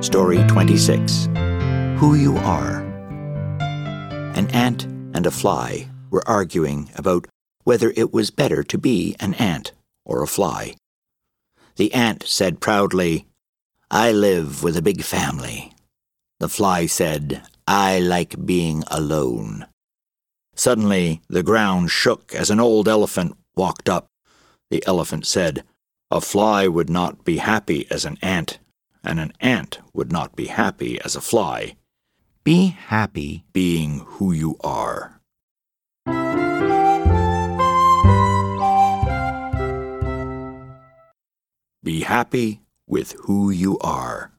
Story 26 Who You Are. An ant and a fly were arguing about whether it was better to be an ant or a fly. The ant said proudly, I live with a big family. The fly said, I like being alone. Suddenly, the ground shook as an old elephant walked up. The elephant said, A fly would not be happy as an ant, and an ant would not be happy as a fly. Be happy being who you are. Be happy with who you are.